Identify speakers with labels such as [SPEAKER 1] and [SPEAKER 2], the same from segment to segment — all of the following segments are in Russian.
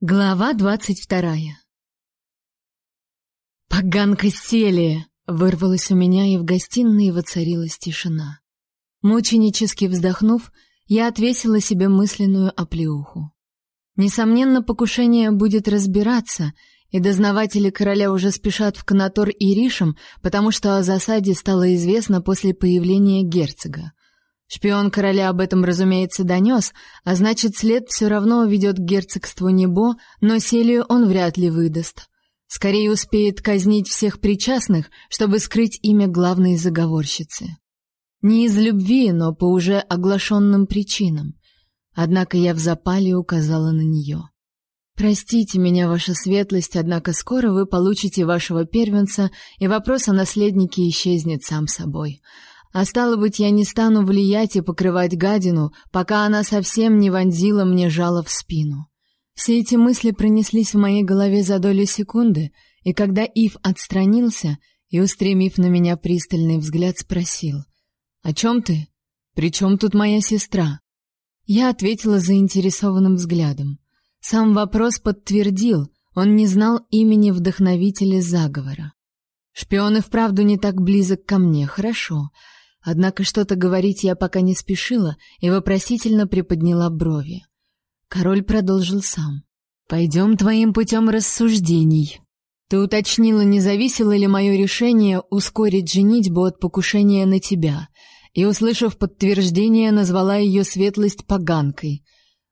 [SPEAKER 1] Глава двадцать вторая. «Поганка Селия!» — вырвалась у меня, и в гостиной воцарилась тишина. Мученически вздохнув, я отвесила себе мысленную оплеуху. Несомненно, покушение будет разбираться, и дознаватели короля уже спешат в Канатор и Ришем, потому что о засаде стало известно после появления герцога. Шпион короля об этом, разумеется, донес, а значит, след все равно ведет к герцогству Небо, но Селию он вряд ли выдаст. Скорее успеет казнить всех причастных, чтобы скрыть имя главной заговорщицы. Не из любви, но по уже оглашенным причинам. Однако я в запале указала на нее. Простите меня, ваша светлость, однако скоро вы получите вашего первенца, и вопрос о наследнике исчезнет сам собой. А стало быть, я не стану влиять и покрывать гадину, пока она совсем не вонзила мне жало в спину. Все эти мысли пронеслись в моей голове за долю секунды, и когда Ив отстранился и, устремив на меня пристальный взгляд, спросил, «О чем ты? При чем тут моя сестра?» Я ответила заинтересованным взглядом. Сам вопрос подтвердил, он не знал имени вдохновителя заговора. Шпион и вправду не так близок ко мне, хорошо. Однако что-то говорить я пока не спешила и вопросительно приподняла брови. Король продолжил сам. «Пойдем твоим путем рассуждений. Ты уточнила, не зависело ли мое решение ускорить женитьбу от покушения на тебя, и, услышав подтверждение, назвала ее светлость поганкой.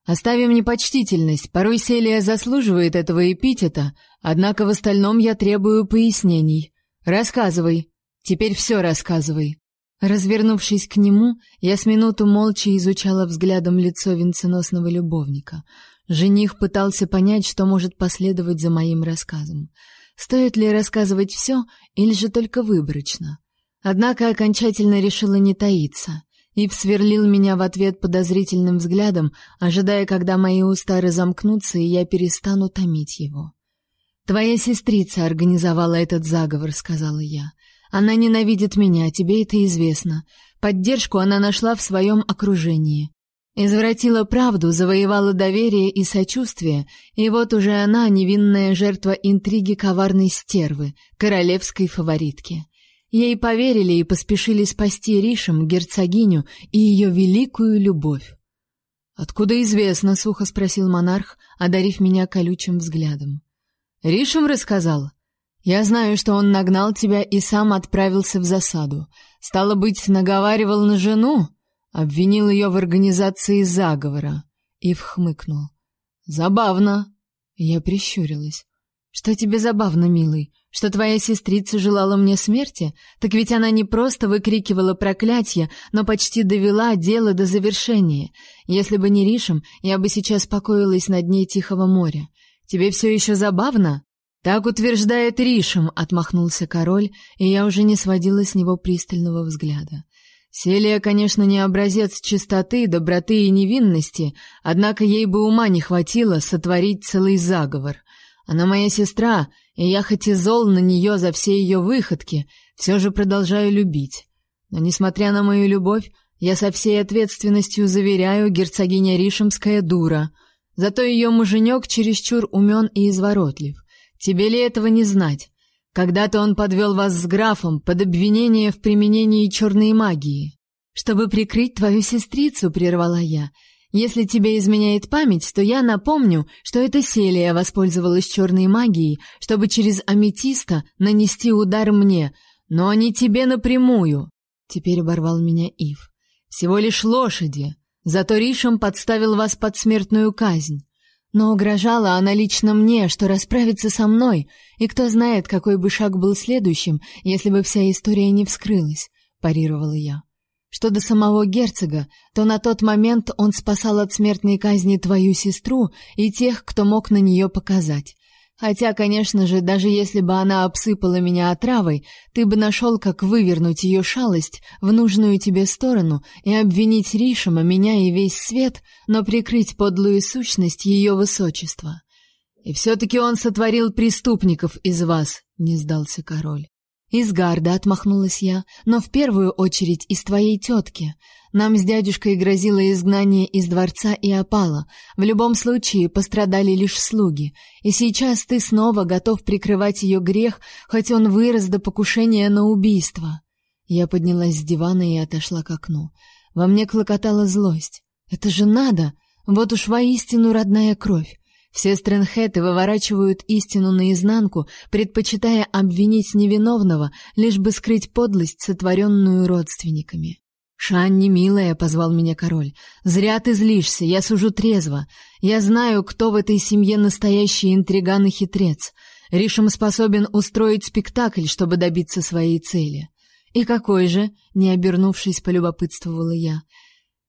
[SPEAKER 1] Оставим непочтительность, порой Селия заслуживает этого эпитета, однако в остальном я требую пояснений. Рассказывай. Теперь все рассказывай. Развернувшись к нему, я с минуту молча изучала взглядом лицо венценосного любовника. Жених пытался понять, что может последовать за моим рассказом. Стоит ли рассказывать все или же только выборочно? Однако окончательно решила не таиться. и сверлил меня в ответ подозрительным взглядом, ожидая, когда мои уста разомкнутся, и я перестану томить его. «Твоя сестрица организовала этот заговор», — сказала я. Она ненавидит меня, тебе это известно. Поддержку она нашла в своем окружении. Извратила правду, завоевала доверие и сочувствие, и вот уже она невинная жертва интриги коварной стервы, королевской фаворитки. Ей поверили и поспешили спасти Ришем, герцогиню и ее великую любовь. «Откуда известно?» — сухо спросил монарх, одарив меня колючим взглядом. «Ришем рассказал?» Я знаю, что он нагнал тебя и сам отправился в засаду. Стало быть, наговаривал на жену, обвинил ее в организации заговора и вхмыкнул. Забавно. Я прищурилась. Что тебе забавно, милый? Что твоя сестрица желала мне смерти? Так ведь она не просто выкрикивала проклятие, но почти довела дело до завершения. Если бы не Ришем, я бы сейчас покоилась на дне Тихого моря. Тебе все еще забавно? Так утверждает Ришем, отмахнулся король, и я уже не сводила с него пристального взгляда. Селия, конечно, не образец чистоты, доброты и невинности, однако ей бы ума не хватило сотворить целый заговор. Она моя сестра, и я хоть и зол на нее за все ее выходки, все же продолжаю любить. Но несмотря на мою любовь, я со всей ответственностью заверяю, герцогиня Ришемская дура. Зато ее муженек чересчур умен и изворотлив. Тебе ли этого не знать? Когда-то он подвел вас с графом под обвинение в применении черной магии. Чтобы прикрыть твою сестрицу, прервала я. Если тебе изменяет память, то я напомню, что это Селия воспользовалась черной магией, чтобы через аметиста нанести удар мне, но не тебе напрямую. Теперь оборвал меня Ив. Всего лишь лошади. Зато Ришем подставил вас под смертную казнь. Но угрожала она лично мне, что расправится со мной, и кто знает, какой бы шаг был следующим, если бы вся история не вскрылась, парировала я. Что до самого герцога, то на тот момент он спасал от смертной казни твою сестру и тех, кто мог на нее показать. Хотя, конечно же, даже если бы она обсыпала меня отравой, ты бы нашел, как вывернуть ее шалость в нужную тебе сторону и обвинить Ришима, меня и весь свет, но прикрыть подлую сущность ее высочества. И все-таки он сотворил преступников из вас, не сдался король. «Из гарда», — отмахнулась я, — «но в первую очередь из твоей тетки. Нам с дядюшкой грозило изгнание из дворца и опала. В любом случае пострадали лишь слуги. И сейчас ты снова готов прикрывать ее грех, хоть он вырос до покушения на убийство». Я поднялась с дивана и отошла к окну. Во мне клокотала злость. «Это же надо! Вот уж воистину родная кровь!» Все Стрэнхэты выворачивают истину наизнанку, предпочитая обвинить невиновного, лишь бы скрыть подлость, сотворенную родственниками. «Шанни, милая», — позвал меня король, — «зря ты злишься, я сужу трезво. Я знаю, кто в этой семье настоящий интриган и хитрец. Ришем способен устроить спектакль, чтобы добиться своей цели». «И какой же?» — не обернувшись, полюбопытствовала я.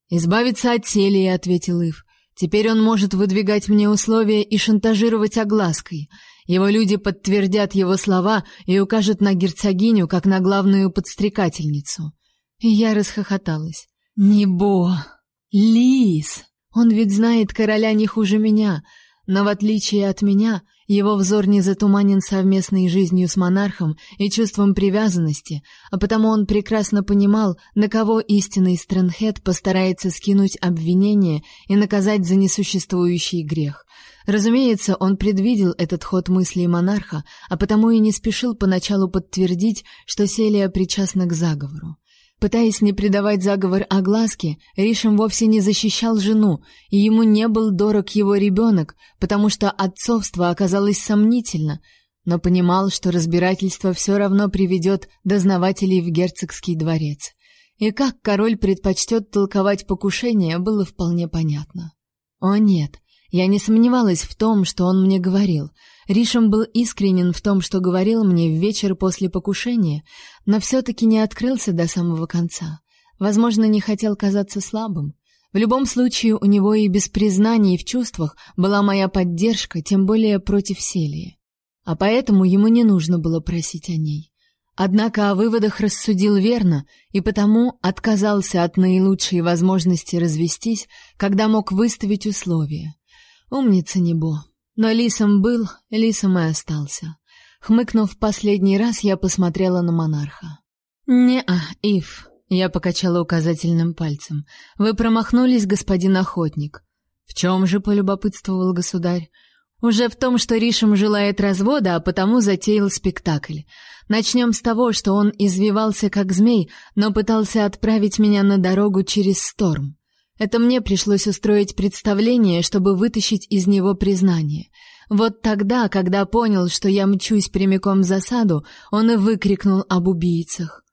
[SPEAKER 1] «Избавиться от Селии», — ответил Ив. Теперь он может выдвигать мне условия и шантажировать оглаской. Его люди подтвердят его слова и укажут на герцогиню как на главную подстрекательницу. И я расхохоталась. Небо, Лис. Он ведь знает короля не хуже меня, но в отличие от меня, его взор не затуманен совместной жизнью с монархом и чувством привязанности, а потому он прекрасно понимал, на кого истинный Стрэнхед постарается скинуть обвинение и наказать за несуществующий грех. Разумеется, он предвидел этот ход мыслей монарха, а потому и не спешил поначалу подтвердить, что Селия причастна к заговору. Пытаясь не придавать заговор огласке, Ришем вовсе не защищал жену, и ему не был дорог его ребенок, потому что отцовство оказалось сомнительно, но понимал, что разбирательство все равно приведет дознавателей в герцогский дворец. И как король предпочтет толковать покушение, было вполне понятно. О нет, я не сомневалась в том, что он мне говорил — Ришем был искренен в том, что говорил мне в вечер после покушения, но все-таки не открылся до самого конца. Возможно, не хотел казаться слабым. В любом случае, у него и без признаний в чувствах была моя поддержка, тем более против Селии. А поэтому ему не нужно было просить о ней. Однако о выводах рассудил верно и потому отказался от наилучшей возможности развестись, когда мог выставить условия. Умница Небо. Но лисом был, лисом и остался. Хмыкнув последний раз, я посмотрела на монарха. «Не-а, Ив», — я покачала указательным пальцем. «Вы промахнулись, господин охотник». «В чем же?» — полюбопытствовал государь. «Уже в том, что Ришем желает развода, а потому затеял спектакль. Начнем с того, что он извивался как змей, но пытался отправить меня на дорогу через сторм. Это мне пришлось устроить представление, чтобы вытащить из него признание. Вот тогда, когда понял, что я мчусь прямиком в засаду, он и выкрикнул об убийцах.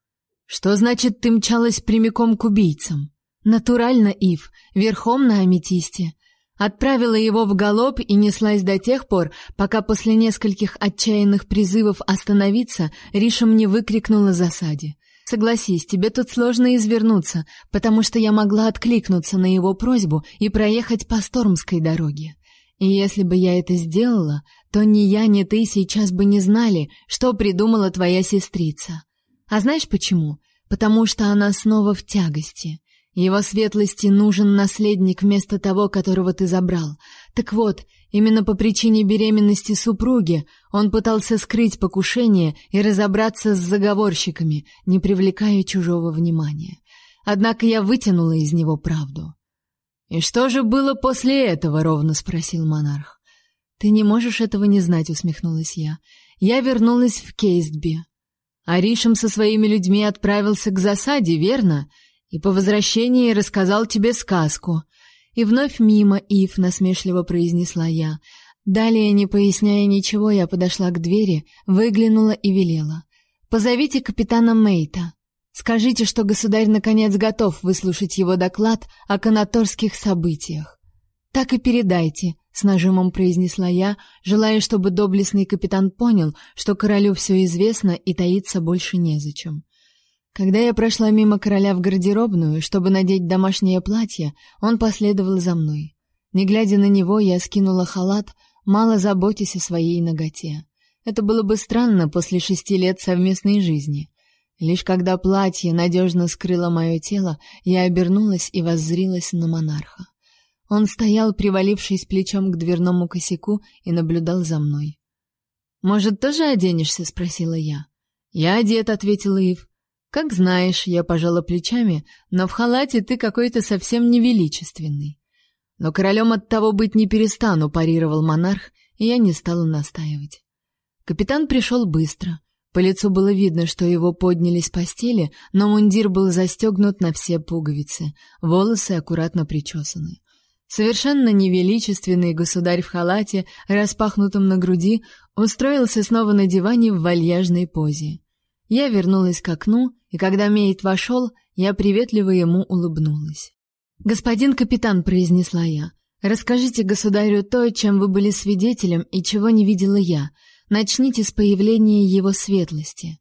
[SPEAKER 1] Что значит ты мчалась прямиком к убийцам? Натурально, Ив, верхом на аметисте. Отправила его в галоп и неслась до тех пор, пока после нескольких отчаянных призывов остановиться Риша не выкрикнула засаде. Согласись, тебе тут сложно извернуться, потому что я могла откликнуться на его просьбу и проехать по Стормской дороге. И если бы я это сделала, то ни я, ни ты сейчас бы не знали, что придумала твоя сестрица. А знаешь почему? Потому что она снова в тягости. Его светлости нужен наследник вместо того, которого ты забрал. Так вот, именно по причине беременности супруги он пытался скрыть покушение и разобраться с заговорщиками, не привлекая чужого внимания. Однако я вытянула из него правду. И что же было после этого, ровно спросил монарх. Ты не можешь этого не знать, усмехнулась я. Я вернулась в Кейстби. Аришем со своими людьми отправился к засаде, верно? и по возвращении рассказал тебе сказку. И вновь мимо, Ив, насмешливо произнесла я. Далее, не поясняя ничего, я подошла к двери, выглянула и велела: "Позовите капитана Мейта. Скажите, что государь наконец готов выслушать его доклад о канаторских событиях. Так и передайте", с нажимом произнесла я, желая, чтобы доблестный капитан понял, что королю все известно и таиться больше незачем. Когда я прошла мимо короля в гардеробную, чтобы надеть домашнее платье, он последовал за мной. Не глядя на него, я скинула халат, мало заботясь о своей ноготе. Это было бы странно после шести лет совместной жизни. Лишь когда платье надежно скрыло мое тело, я обернулась и воззрилась на монарха. Он стоял, привалившись плечом к дверному косяку, и наблюдал за мной. «Может, тоже оденешься?» — спросила я. Я одет, ответила Ив. Как знаешь, я пожала плечами, но в халате ты какой-то совсем невеличественный. Но королем от того быть не перестану, парировал монарх, и я не стала настаивать. Капитан пришел быстро. По лицу было видно, что его подняли с постели, но мундир был застегнут на все пуговицы, волосы аккуратно причесаны. Совершенно невеличественный государь в халате, распахнутом на груди, устроился снова на диване в вальяжной позе. Я вернулась к окну, и когда Мейт вошел, я приветливо ему улыбнулась. «Господин капитан», — произнесла я, — «расскажите государю то, чем вы были свидетелем и чего не видела я. Начните с появления его светлости».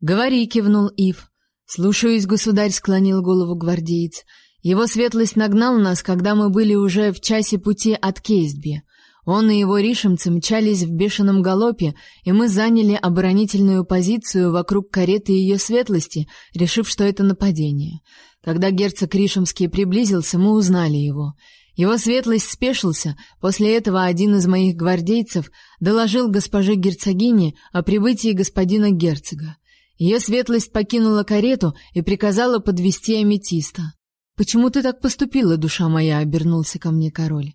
[SPEAKER 1] «Говори», — кивнул Ив. «Слушаюсь, государь», — склонил голову гвардеец. «Его светлость нагнал нас, когда мы были уже в часе пути от Кейсби. Он и его ришемцы мчались в бешеном галопе, и мы заняли оборонительную позицию вокруг кареты ее светлости, решив, что это нападение. Когда герцог Ришемский приблизился, мы узнали его. Его светлость спешился, после этого один из моих гвардейцев доложил госпоже герцогине о прибытии господина герцога. Ее светлость покинула карету и приказала подвести аметиста. «Почему ты так поступила, душа моя?» — обернулся ко мне король.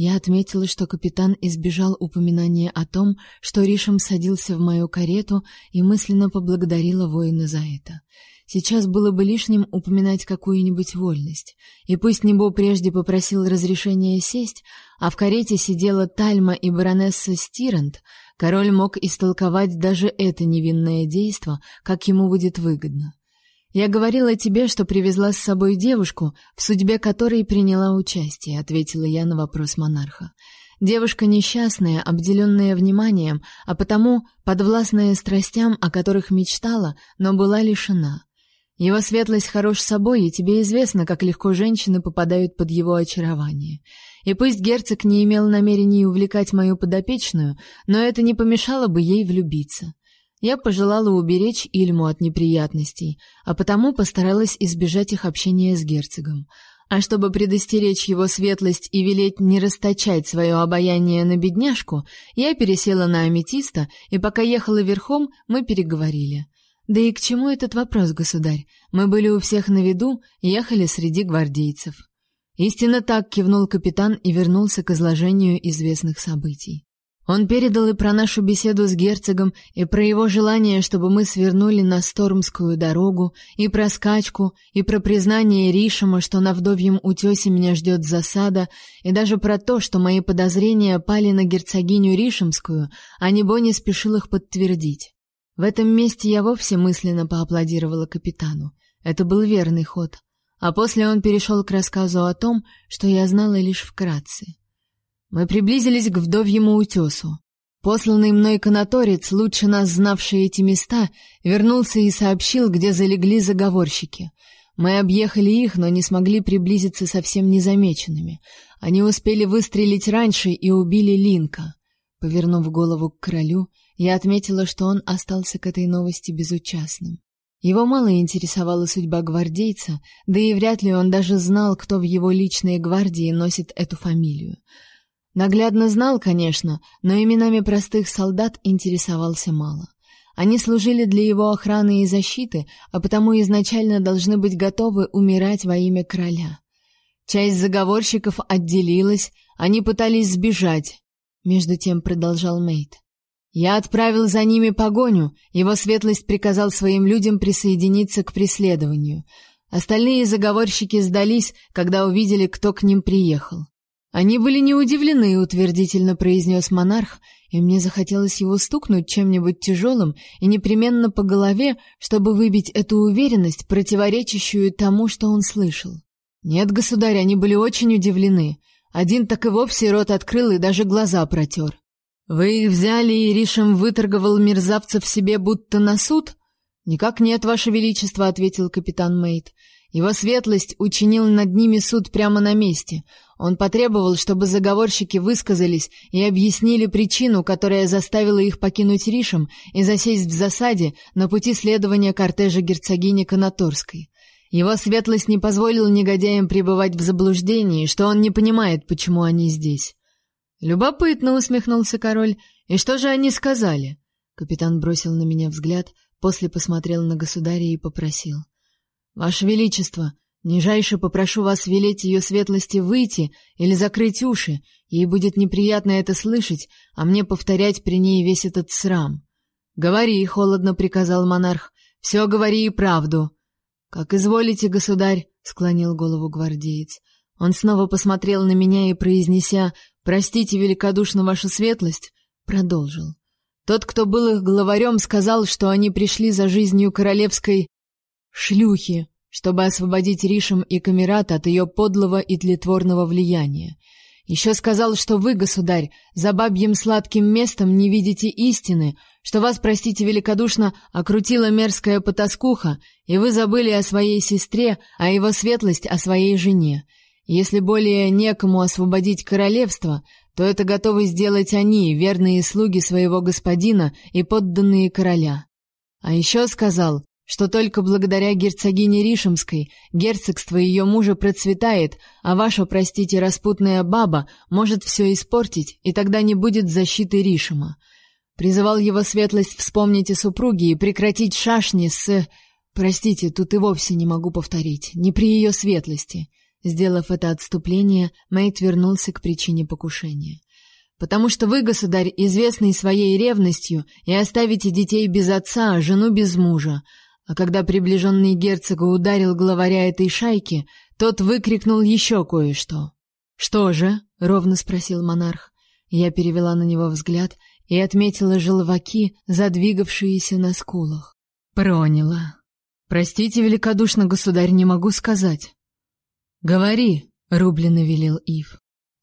[SPEAKER 1] Я отметила, что капитан избежал упоминания о том, что Ришем садился в мою карету, и мысленно поблагодарила воина за это. Сейчас было бы лишним упоминать какую-нибудь вольность. И пусть Небо прежде попросил разрешения сесть, а в карете сидела Тальма и баронесса Стирант, король мог истолковать даже это невинное действо, как ему будет выгодно. Я говорила тебе, что привезла с собой девушку, в судьбе которой приняла участие, ответила я на вопрос монарха. Девушка несчастная, обделенная вниманием, а потому подвластная страстям, о которых мечтала, но была лишена. Его светлость хорош собой, и тебе известно, как легко женщины попадают под его очарование. И пусть герцог не имел намерения увлекать мою подопечную, но это не помешало бы ей влюбиться. Я пожелала уберечь Ильму от неприятностей, а потому постаралась избежать их общения с герцогом. А чтобы предостеречь его светлость и велеть не расточать свое обаяние на бедняжку, я пересела на аметиста, и пока ехала верхом, мы переговорили. Да и к чему этот вопрос, государь? Мы были у всех на виду, ехали среди гвардейцев. Истинно так кивнул капитан и вернулся к изложению известных событий. Он передал и про нашу беседу с герцогом, и про его желание, чтобы мы свернули на Стормскую дорогу, и про скачку, и про признание Ришема, что на вдовьем утесе меня ждет засада, и даже про то, что мои подозрения пали на герцогиню Ришемскую, а Небо не спешил их подтвердить. В этом месте я вовсе мысленно поаплодировала капитану. Это был верный ход. А после он перешел к рассказу о том, что я знала лишь вкратце. Мы приблизились к вдовьему утесу. Посланный мной канаторец, лучше нас знавший эти места, вернулся и сообщил, где залегли заговорщики. Мы объехали их, но не смогли приблизиться совсем незамеченными. Они успели выстрелить раньше и убили Линка. Повернув голову к королю, я отметила, что он остался к этой новости безучастным. Его мало интересовала судьба гвардейца, да и вряд ли он даже знал, кто в его личной гвардии носит эту фамилию. Наглядно знал, конечно, но именами простых солдат интересовался мало. Они служили для его охраны и защиты, а потому изначально должны быть готовы умирать во имя короля. Часть заговорщиков отделилась, они пытались сбежать. Между тем продолжал Мейт. Я отправил за ними погоню, его светлость приказал своим людям присоединиться к преследованию. Остальные заговорщики сдались, когда увидели, кто к ним приехал. Они были не удивлены, утвердительно произнес монарх, и мне захотелось его стукнуть чем-нибудь тяжелым и непременно по голове, чтобы выбить эту уверенность, противоречащую тому, что он слышал. Нет, государь, они были очень удивлены. Один так и вовсе рот открыл и даже глаза протер. Вы их взяли и Ришем выторговал мерзавцев себе будто на суд? Никак нет, ваше величество, ответил капитан Мейт. Его светлость учинил над ними суд прямо на месте. Он потребовал, чтобы заговорщики высказались и объяснили причину, которая заставила их покинуть Ришем и засесть в засаде на пути следования кортежа герцогини Конаторской. Его светлость не позволил негодяям пребывать в заблуждении, что он не понимает, почему они здесь. Любопытно усмехнулся король. И что же они сказали? Капитан бросил на меня взгляд, после посмотрел на государя и попросил: "Ваше величество, нижайше попрошу вас велеть ее светлости выйти или закрыть уши. Ей будет неприятно это слышать, а мне повторять при ней весь этот срам". "Говори", холодно приказал монарх. «Все говори и правду". "Как изволите, государь", склонил голову гвардеец. Он снова посмотрел на меня и произнеся: "Простите великодушно ваша светлость", продолжил: "Тот, кто был их главарем, сказал, что они пришли за жизнью королевской шлюхи, чтобы освободить Ришем и Камерат от ее подлого и тлетворного влияния. Еще сказал, что вы, государь, за бабьим сладким местом не видите истины, что вас, простите великодушно, окрутила мерзкая потаскуха, и вы забыли о своей сестре, а его светлость о своей жене. Если более некому освободить королевство, то это готовы сделать они, верные слуги своего господина и подданные короля. А еще сказал, что только благодаря герцогине Ришемской герцогство ее мужа процветает, а ваша, простите, распутная баба может все испортить, и тогда не будет защиты Ришема. Призывал его светлость вспомнить о супруге и прекратить шашни с... Простите, тут и вовсе не могу повторить, не при ее светлости. Сделав это отступление, Мэйд вернулся к причине покушения. Потому что вы, государь, известный своей ревностью, и оставите детей без отца, а жену без мужа. А когда приближенный герцога ударил главаря этой шайки, тот выкрикнул еще кое-что. Что же? ровно спросил монарх. Я перевела на него взгляд и отметила желваки, задвигавшиеся на скулах. Проняла. Простите великодушно, государь, не могу сказать. Говори, рублено велел Ив.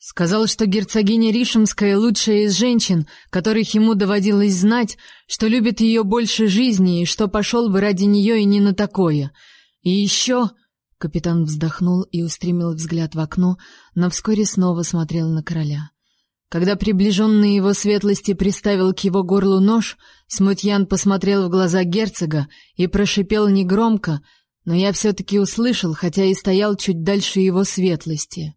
[SPEAKER 1] Сказал, что герцогиня Ришемская лучшая из женщин, которых ему доводилось знать, что любит ее больше жизни и что пошел бы ради нее и не на такое. И еще... Капитан вздохнул и устремил взгляд в окно, но вскоре снова смотрел на короля. Когда приближенный его светлости приставил к его горлу нож, Смутьян посмотрел в глаза герцога и прошипел негромко, но я все-таки услышал, хотя и стоял чуть дальше его светлости.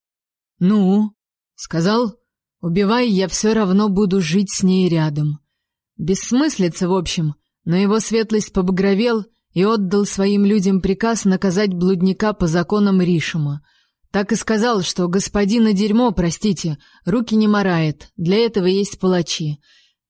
[SPEAKER 1] «Ну?» — сказал. «Убивай, я все равно буду жить с ней рядом». Бессмыслица, в общем, но его светлость побагровел и отдал своим людям приказ наказать блудника по законам Ришима. Так и сказал, что господина дерьмо, простите, руки не морает, для этого есть палачи.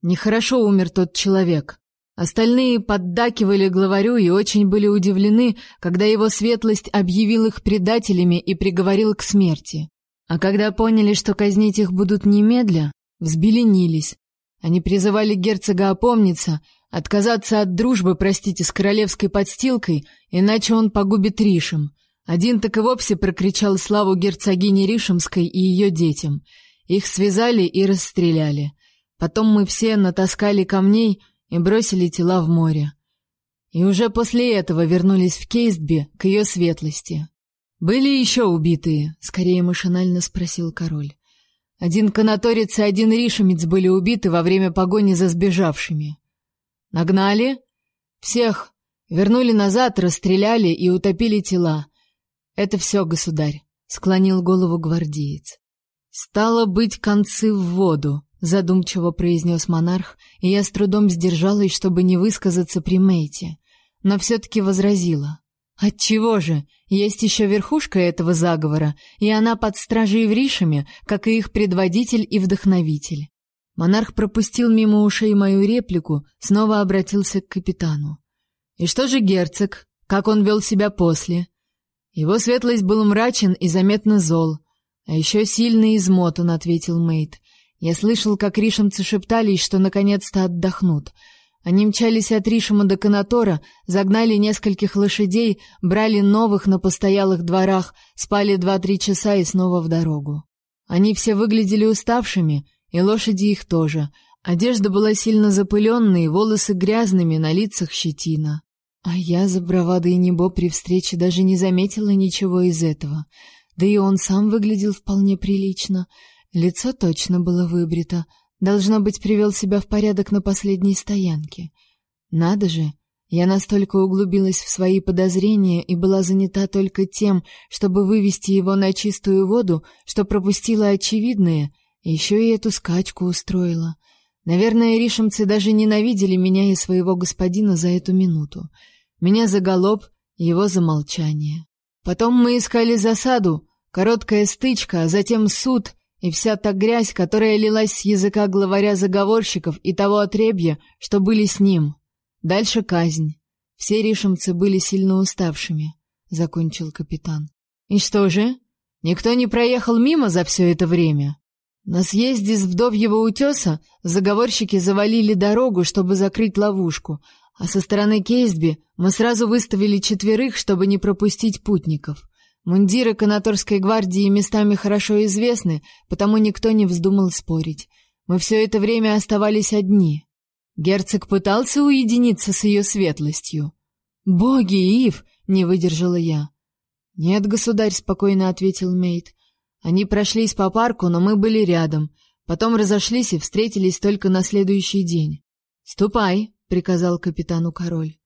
[SPEAKER 1] Нехорошо умер тот человек. Остальные поддакивали главарю и очень были удивлены, когда его светлость объявил их предателями и приговорил к смерти. А когда поняли, что казнить их будут немедля, взбеленились. Они призывали герцога опомниться, отказаться от дружбы, простите, с королевской подстилкой, иначе он погубит Ришем. Один так и вовсе прокричал славу герцогине Ришемской и ее детям. Их связали и расстреляли. Потом мы все натаскали камней и бросили тела в море. И уже после этого вернулись в Кейстби к ее светлости. Были еще убитые, скорее машинально спросил король. Один канаторец и один ришемец были убиты во время погони за сбежавшими. Нагнали всех, вернули назад, расстреляли и утопили тела. Это все, государь, склонил голову гвардеец. Стало быть, концы в воду задумчиво произнес монарх, и я с трудом сдержалась, чтобы не высказаться при Мейте, но все таки возразила: "Отчего же? Есть еще верхушка этого заговора, и она под стражей в Ришами, как и их предводитель и вдохновитель". Монарх пропустил мимо ушей мою реплику, снова обратился к капитану. "И что же герцог? Как он вел себя после?" Его светлость был мрачен и заметно зол, а еще сильно измотан, ответил Мейт. Я слышал, как ришемцы шептались, что наконец-то отдохнут. Они мчались от Ришема до Канатора, загнали нескольких лошадей, брали новых на постоялых дворах, спали два-три часа и снова в дорогу. Они все выглядели уставшими, и лошади их тоже. Одежда была сильно запыленной, волосы грязными, на лицах щетина. А я за бравадой небо при встрече даже не заметила ничего из этого. Да и он сам выглядел вполне прилично — Лицо точно было выбрито. Должно быть, привел себя в порядок на последней стоянке. Надо же, я настолько углубилась в свои подозрения и была занята только тем, чтобы вывести его на чистую воду, что пропустила очевидное, еще и эту скачку устроила. Наверное, ришемцы даже ненавидели меня и своего господина за эту минуту. Меня за голоб, его за молчание. Потом мы искали засаду, короткая стычка, а затем суд и вся та грязь, которая лилась с языка главаря заговорщиков и того отребья, что были с ним. Дальше казнь. Все ришемцы были сильно уставшими, закончил капитан. И что же? Никто не проехал мимо за все это время. На съезде с Вдовьего утеса заговорщики завалили дорогу, чтобы закрыть ловушку, а со стороны Кейсби мы сразу выставили четверых, чтобы не пропустить путников. Мундиры канаторской гвардии местами хорошо известны, потому никто не вздумал спорить. Мы все это время оставались одни. Герцог пытался уединиться с ее светлостью. «Боги, Ив!» — не выдержала я. «Нет, государь», — спокойно ответил Мейт. Они прошлись по парку, но мы были рядом. Потом разошлись и встретились только на следующий день. "Ступай", приказал капитану король.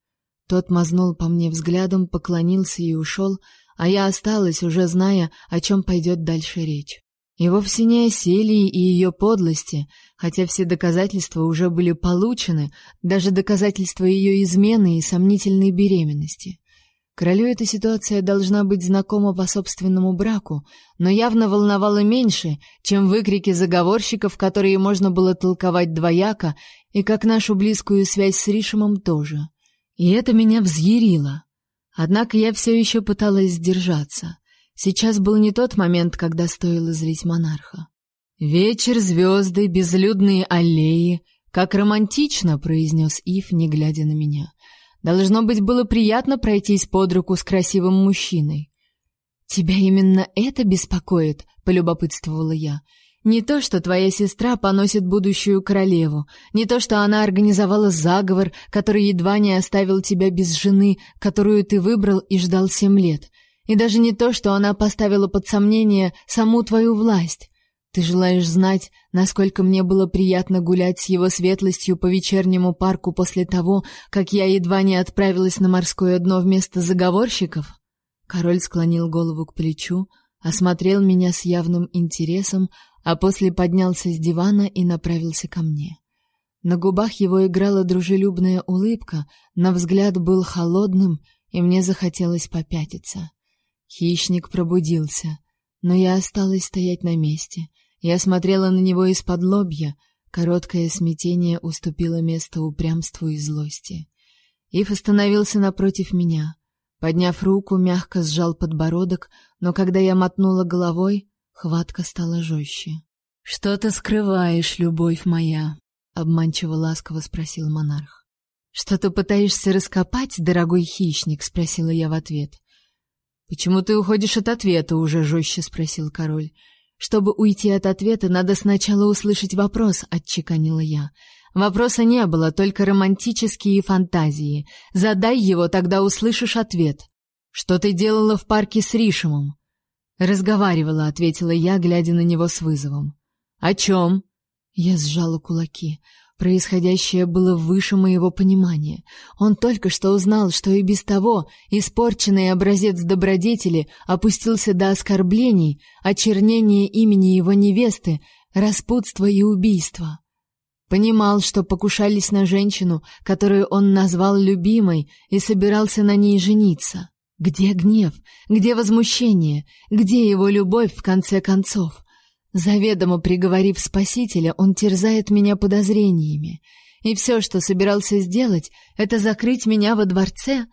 [SPEAKER 1] Тот мазнул по мне взглядом, поклонился и ушел, а я осталась, уже зная, о чем пойдет дальше речь. И вовсе не о Селии и ее подлости, хотя все доказательства уже были получены, даже доказательства ее измены и сомнительной беременности. Королю эта ситуация должна быть знакома по собственному браку, но явно волновала меньше, чем выкрики заговорщиков, которые можно было толковать двояко, и как нашу близкую связь с Ришемом тоже. И это меня взъярило. Однако я все еще пыталась сдержаться. Сейчас был не тот момент, когда стоило злить монарха. Вечер, звезды, безлюдные аллеи, как романтично, произнес Ив, не глядя на меня. Должно быть, было приятно пройтись под руку с красивым мужчиной. Тебя именно это беспокоит, полюбопытствовала я. Не то, что твоя сестра поносит будущую королеву, не то, что она организовала заговор, который едва не оставил тебя без жены, которую ты выбрал и ждал семь лет, и даже не то, что она поставила под сомнение саму твою власть. Ты желаешь знать, насколько мне было приятно гулять с его светлостью по вечернему парку после того, как я едва не отправилась на морское дно вместо заговорщиков? Король склонил голову к плечу, осмотрел меня с явным интересом, а после поднялся с дивана и направился ко мне. На губах его играла дружелюбная улыбка, но взгляд был холодным, и мне захотелось попятиться. Хищник пробудился, но я осталась стоять на месте — я смотрела на него из-под лобья. Короткое смятение уступило место упрямству и злости. Ив остановился напротив меня. Подняв руку, мягко сжал подбородок, но когда я мотнула головой, хватка стала жестче. «Что ты скрываешь, любовь моя?» — обманчиво ласково спросил монарх. «Что ты пытаешься раскопать, дорогой хищник?» — спросила я в ответ. «Почему ты уходишь от ответа?» — уже жестче спросил король. Чтобы уйти от ответа, надо сначала услышать вопрос, отчеканила я. Вопроса не было, только романтические фантазии. Задай его, тогда услышишь ответ. Что ты делала в парке с Ришемом? Разговаривала, ответила я, глядя на него с вызовом. О чем?» Я сжала кулаки. Происходящее было выше моего понимания. Он только что узнал, что и без того испорченный образец добродетели опустился до оскорблений, очернения имени его невесты, распутства и убийства. Понимал, что покушались на женщину, которую он назвал любимой, и собирался на ней жениться. Где гнев? Где возмущение? Где его любовь в конце концов? Заведомо приговорив спасителя, он терзает меня подозрениями. И все, что собирался сделать, это закрыть меня во дворце,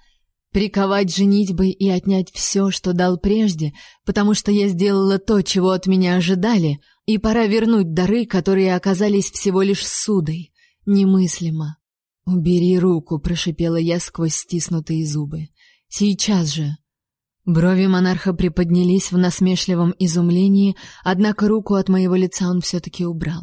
[SPEAKER 1] приковать женитьбой и отнять все, что дал прежде, потому что я сделала то, чего от меня ожидали, и пора вернуть дары, которые оказались всего лишь судой. Немыслимо. «Убери руку», — прошипела я сквозь стиснутые зубы. «Сейчас же». Брови монарха приподнялись в насмешливом изумлении, однако руку от моего лица он все-таки убрал.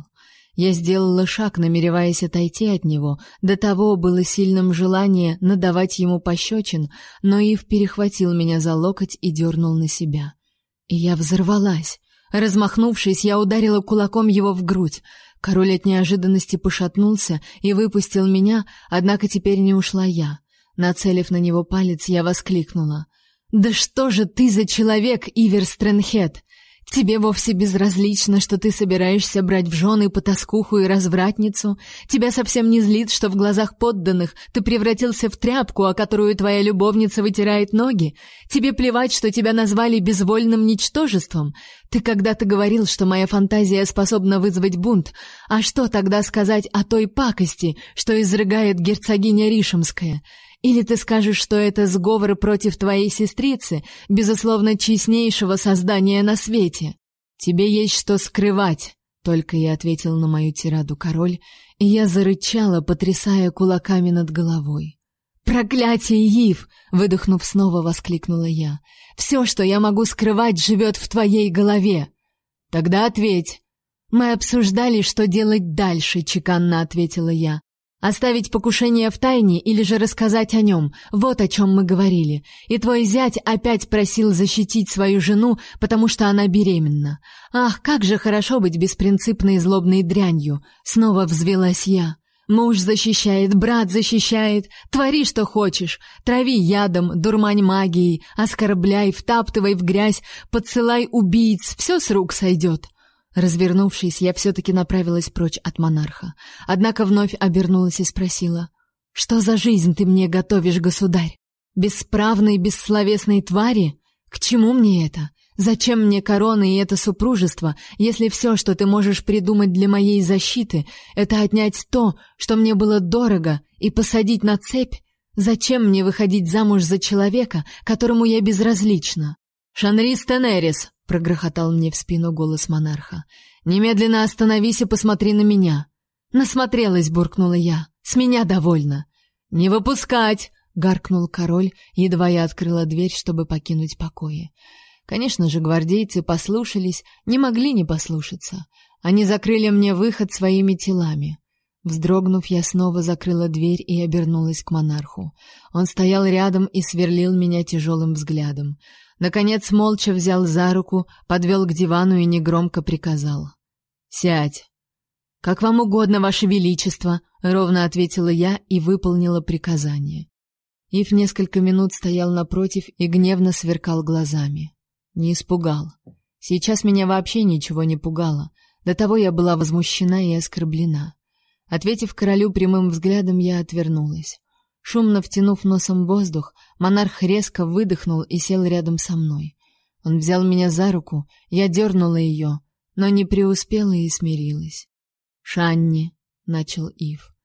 [SPEAKER 1] Я сделала шаг, намереваясь отойти от него. До того было сильным желание надавать ему пощечин, но Ив перехватил меня за локоть и дернул на себя. И я взорвалась. Размахнувшись, я ударила кулаком его в грудь. Король от неожиданности пошатнулся и выпустил меня, однако теперь не ушла я. Нацелив на него палец, я воскликнула: да что же ты за человек, Ивер Стрэнхед? Тебе вовсе безразлично, что ты собираешься брать в жены потаскуху и развратницу. Тебя совсем не злит, что в глазах подданных ты превратился в тряпку, о которую твоя любовница вытирает ноги. Тебе плевать, что тебя назвали безвольным ничтожеством. Ты когда-то говорил, что моя фантазия способна вызвать бунт. А что тогда сказать о той пакости, что изрыгает герцогиня Ришемская? Или ты скажешь, что это сговор против твоей сестрицы, безусловно, честнейшего создания на свете? Тебе есть что скрывать, только и ответил на мою тираду король, и я зарычала, потрясая кулаками над головой. Проклятие, Ив, выдохнув снова, воскликнула я. «Все, что я могу скрывать, живет в твоей голове. Тогда ответь. Мы обсуждали, что делать дальше, чеканно ответила я. Оставить покушение в тайне или же рассказать о нем — вот о чем мы говорили. И твой зять опять просил защитить свою жену, потому что она беременна. Ах, как же хорошо быть беспринципной злобной дрянью! Снова взвелась я. Муж защищает, брат защищает. Твори, что хочешь. Трави ядом, дурмань магией, оскорбляй, втаптывай в грязь, подсылай убийц, все с рук сойдет. Развернувшись, я все-таки направилась прочь от монарха. Однако вновь обернулась и спросила. «Что за жизнь ты мне готовишь, государь? Бесправной, бессловесной твари? К чему мне это? Зачем мне корона и это супружество, если все, что ты можешь придумать для моей защиты, это отнять то, что мне было дорого, и посадить на цепь? Зачем мне выходить замуж за человека, которому я безразлична?» «Шанрис Тенерис!» прогрохотал мне в спину голос монарха. Немедленно остановись и посмотри на меня. Насмотрелась, буркнула я. С меня довольно. Не выпускать, гаркнул король, едва я открыла дверь, чтобы покинуть покои. Конечно же, гвардейцы послушались, не могли не послушаться. Они закрыли мне выход своими телами. Вздрогнув, я снова закрыла дверь и обернулась к монарху. Он стоял рядом и сверлил меня тяжелым взглядом. Наконец молча взял за руку, подвел к дивану и негромко приказал: "Сядь". "Как вам угодно, ваше величество", ровно ответила я и выполнила приказание. Ив несколько минут стоял напротив и гневно сверкал глазами. Не испугал. Сейчас меня вообще ничего не пугало. До того я была возмущена и оскорблена. Ответив королю прямым взглядом, я отвернулась. Шумно втянув носом воздух, монарх резко выдохнул и сел рядом со мной. Он взял меня за руку, я дернула ее, но не преуспела и смирилась. «Шанни», — начал Ив.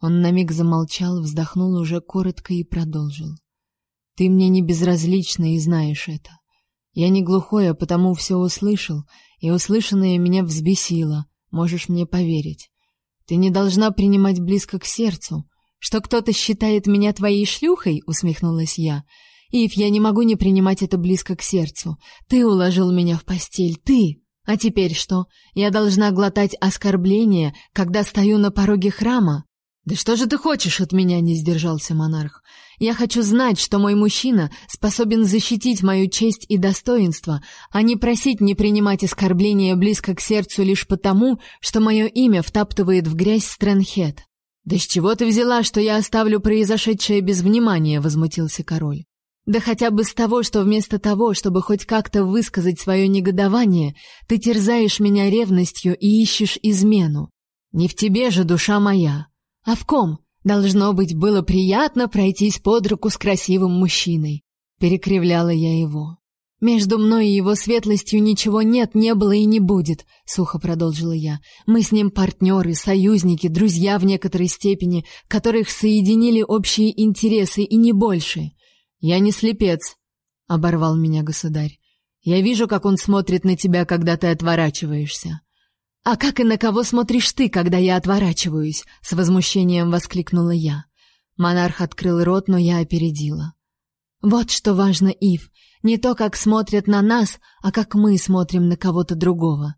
[SPEAKER 1] Он на миг замолчал, вздохнул уже коротко и продолжил. «Ты мне не безразлична и знаешь это. Я не глухой, а потому все услышал, и услышанное меня взбесило, можешь мне поверить. Ты не должна принимать близко к сердцу, что кто-то считает меня твоей шлюхой, усмехнулась я. Ив, я не могу не принимать это близко к сердцу. Ты уложил меня в постель, ты. А теперь что? Я должна глотать оскорбления, когда стою на пороге храма? Да что же ты хочешь от меня, не сдержался монарх. Я хочу знать, что мой мужчина способен защитить мою честь и достоинство, а не просить не принимать оскорбления близко к сердцу лишь потому, что мое имя втаптывает в грязь Стрэнхед. «Да с чего ты взяла, что я оставлю произошедшее без внимания?» — возмутился король. «Да хотя бы с того, что вместо того, чтобы хоть как-то высказать свое негодование, ты терзаешь меня ревностью и ищешь измену. Не в тебе же душа моя, а в ком? Должно быть, было приятно пройтись под руку с красивым мужчиной». Перекривляла я его. Между мной и его светлостью ничего нет, не было и не будет, сухо продолжила я. Мы с ним партнеры, союзники, друзья в некоторой степени, которых соединили общие интересы и не больше. Я не слепец, оборвал меня государь. Я вижу, как он смотрит на тебя, когда ты отворачиваешься. А как и на кого смотришь ты, когда я отворачиваюсь? с возмущением воскликнула я. Монарх открыл рот, но я опередила. Вот что важно, Ив. Не то, как смотрят на нас, а как мы смотрим на кого-то другого.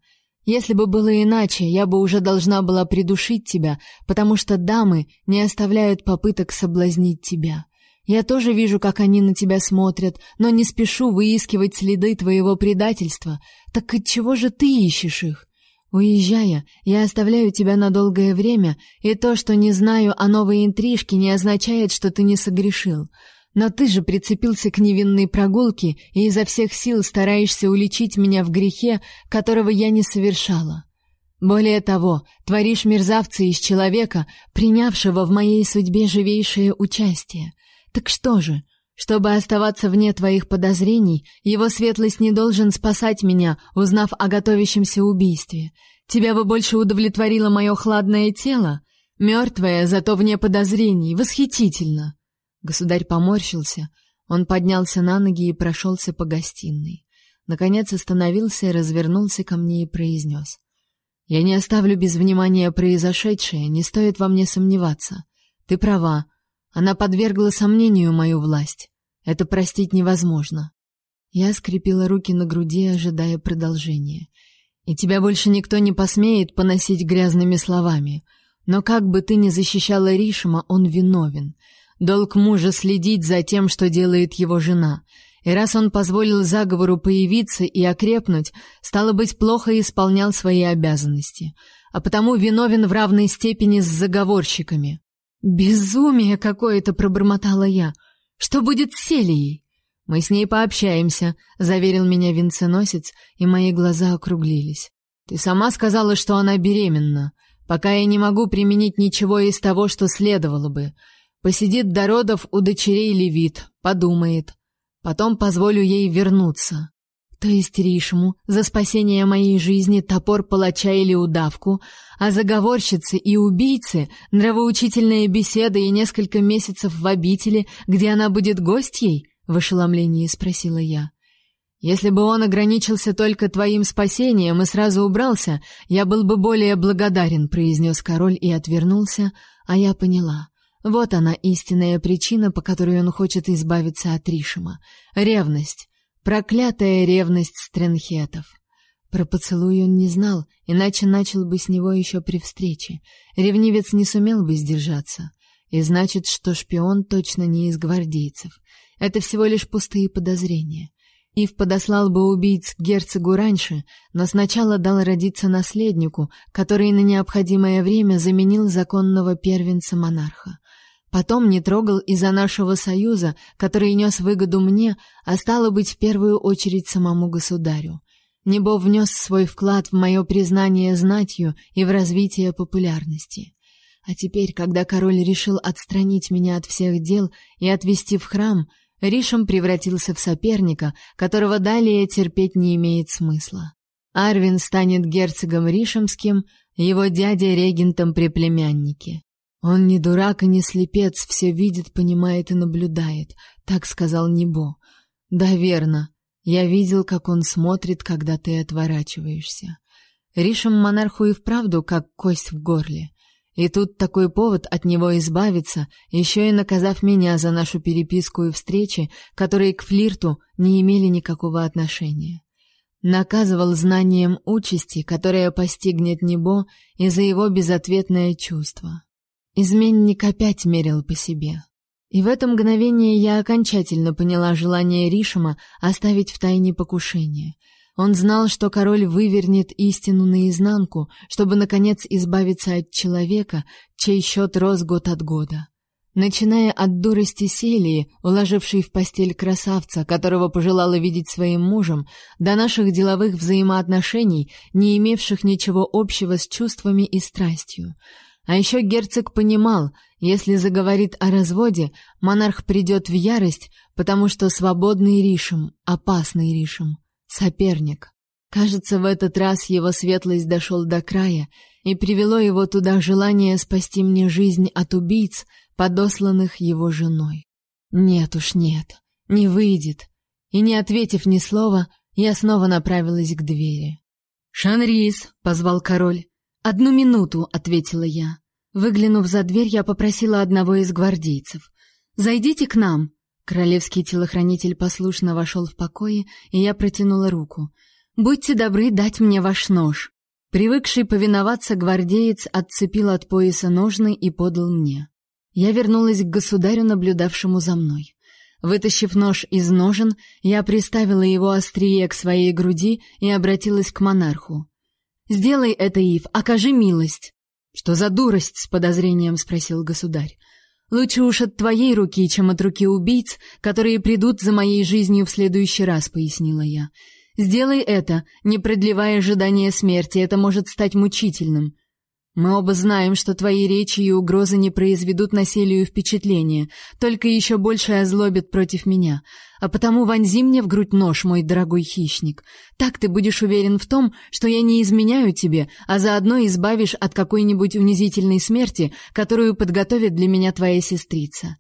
[SPEAKER 1] Если бы было иначе, я бы уже должна была придушить тебя, потому что дамы не оставляют попыток соблазнить тебя. Я тоже вижу, как они на тебя смотрят, но не спешу выискивать следы твоего предательства. Так от чего же ты ищешь их? Уезжая, я оставляю тебя на долгое время, и то, что не знаю о новой интрижке, не означает, что ты не согрешил. Но ты же прицепился к невинной прогулке и изо всех сил стараешься уличить меня в грехе, которого я не совершала. Более того, творишь мерзавца из человека, принявшего в моей судьбе живейшее участие. Так что же, чтобы оставаться вне твоих подозрений, его светлость не должен спасать меня, узнав о готовящемся убийстве. Тебя бы больше удовлетворило мое хладное тело, мертвое, зато вне подозрений, восхитительно. Государь поморщился, он поднялся на ноги и прошелся по гостиной. Наконец остановился, развернулся ко мне и произнес. Я не оставлю без внимания произошедшее, не стоит во мне сомневаться. Ты права. Она подвергла сомнению мою власть. Это простить невозможно. Я скрепила руки на груди, ожидая продолжения. И тебя больше никто не посмеет поносить грязными словами. Но как бы ты ни защищала Ришима, он виновен. Долг мужа следить за тем, что делает его жена. И раз он позволил заговору появиться и окрепнуть, стало быть, плохо исполнял свои обязанности, а потому виновен в равной степени с заговорщиками. Безумие какое-то пробормотала я. Что будет с Селией? Мы с ней пообщаемся, заверил меня венценосец, и мои глаза округлились. Ты сама сказала, что она беременна. Пока я не могу применить ничего из того, что следовало бы. Посидит до родов у дочерей Левит, подумает. Потом позволю ей вернуться. То есть Ришму за спасение моей жизни топор палача или удавку, а заговорщицы и убийцы нравоучительная беседа и несколько месяцев в обители, где она будет гостьей? В ошеломлении спросила я. Если бы он ограничился только твоим спасением и сразу убрался, я был бы более благодарен, произнес король и отвернулся, а я поняла. Вот она истинная причина, по которой он хочет избавиться от Ришима. Ревность. Проклятая ревность стренхетов. Про поцелуй он не знал, иначе начал бы с него еще при встрече. Ревнивец не сумел бы сдержаться. И значит, что шпион точно не из гвардейцев. Это всего лишь пустые подозрения. Ив подослал бы убийц герцогу раньше, но сначала дал родиться наследнику, который на необходимое время заменил законного первенца монарха. Потом не трогал из-за нашего союза, который нес выгоду мне, а стало быть в первую очередь самому государю. Небо внес свой вклад в мое признание знатью и в развитие популярности. А теперь, когда король решил отстранить меня от всех дел и отвести в храм, Ришем превратился в соперника, которого далее терпеть не имеет смысла. Арвин станет герцогом Ришемским, его дядя регентом при племяннике. Он не дурак и не слепец, все видит, понимает и наблюдает, так сказал Небо. Да, верно. Я видел, как он смотрит, когда ты отворачиваешься. Ришем монарху и вправду как кость в горле. И тут такой повод от него избавиться, еще и наказав меня за нашу переписку и встречи, которые к флирту не имели никакого отношения. Наказывал знанием участи, которая постигнет Небо, и за его безответное чувство. Изменник опять мерил по себе. И в это мгновение я окончательно поняла желание Ришима оставить в тайне покушение. Он знал, что король вывернет истину наизнанку, чтобы наконец избавиться от человека, чей счет рос год от года. Начиная от дурости Селии, уложившей в постель красавца, которого пожелала видеть своим мужем, до наших деловых взаимоотношений, не имевших ничего общего с чувствами и страстью — а еще герцог понимал, если заговорит о разводе, монарх придет в ярость, потому что свободный Ришем, опасный Ришем, соперник. Кажется, в этот раз его светлость дошел до края, и привело его туда желание спасти мне жизнь от убийц, подосланных его женой. Нет уж нет, не выйдет. И не ответив ни слова, я снова направилась к двери. «Шанрис!» — позвал король. «Одну минуту», — ответила я. Выглянув за дверь, я попросила одного из гвардейцев. «Зайдите к нам». Королевский телохранитель послушно вошел в покои, и я протянула руку. «Будьте добры дать мне ваш нож». Привыкший повиноваться гвардеец отцепил от пояса ножны и подал мне. Я вернулась к государю, наблюдавшему за мной. Вытащив нож из ножен, я приставила его острие к своей груди и обратилась к монарху. Сделай это, Ив, окажи милость. Что за дурость, с подозрением спросил государь. Лучше уж от твоей руки, чем от руки убийц, которые придут за моей жизнью в следующий раз, пояснила я. Сделай это, не продлевая ожидания смерти, это может стать мучительным. Мы оба знаем, что твои речи и угрозы не произведут на Селию впечатления, только еще больше озлобят против меня. А потому вонзи мне в грудь нож, мой дорогой хищник. Так ты будешь уверен в том, что я не изменяю тебе, а заодно избавишь от какой-нибудь унизительной смерти, которую подготовит для меня твоя сестрица.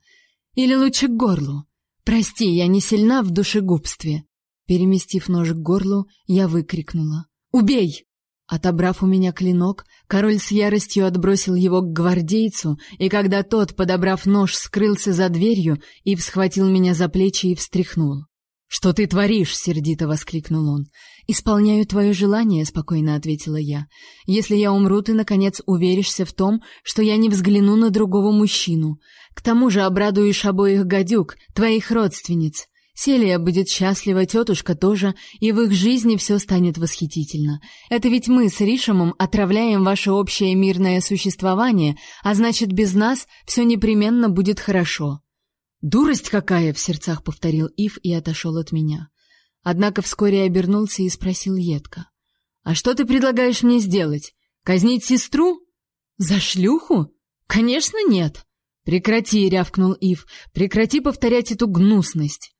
[SPEAKER 1] Или лучше к горлу. Прости, я не сильна в душегубстве. Переместив нож к горлу, я выкрикнула: "Убей!" Отобрав у меня клинок, король с яростью отбросил его к гвардейцу, и когда тот, подобрав нож, скрылся за дверью, и схватил меня за плечи и встряхнул. «Что ты творишь?» — сердито воскликнул он. «Исполняю твое желание», — спокойно ответила я. «Если я умру, ты, наконец, уверишься в том, что я не взгляну на другого мужчину. К тому же обрадуешь обоих гадюк, твоих родственниц. Селия будет счастлива, тетушка тоже, и в их жизни все станет восхитительно. Это ведь мы с Ришемом отравляем ваше общее мирное существование, а значит, без нас все непременно будет хорошо. Дурость какая, в сердцах повторил Ив и отошел от меня. Однако вскоре обернулся и спросил едко: "А что ты предлагаешь мне сделать? Казнить сестру? За шлюху? Конечно, нет. Прекрати, рявкнул Ив. Прекрати повторять эту гнусность.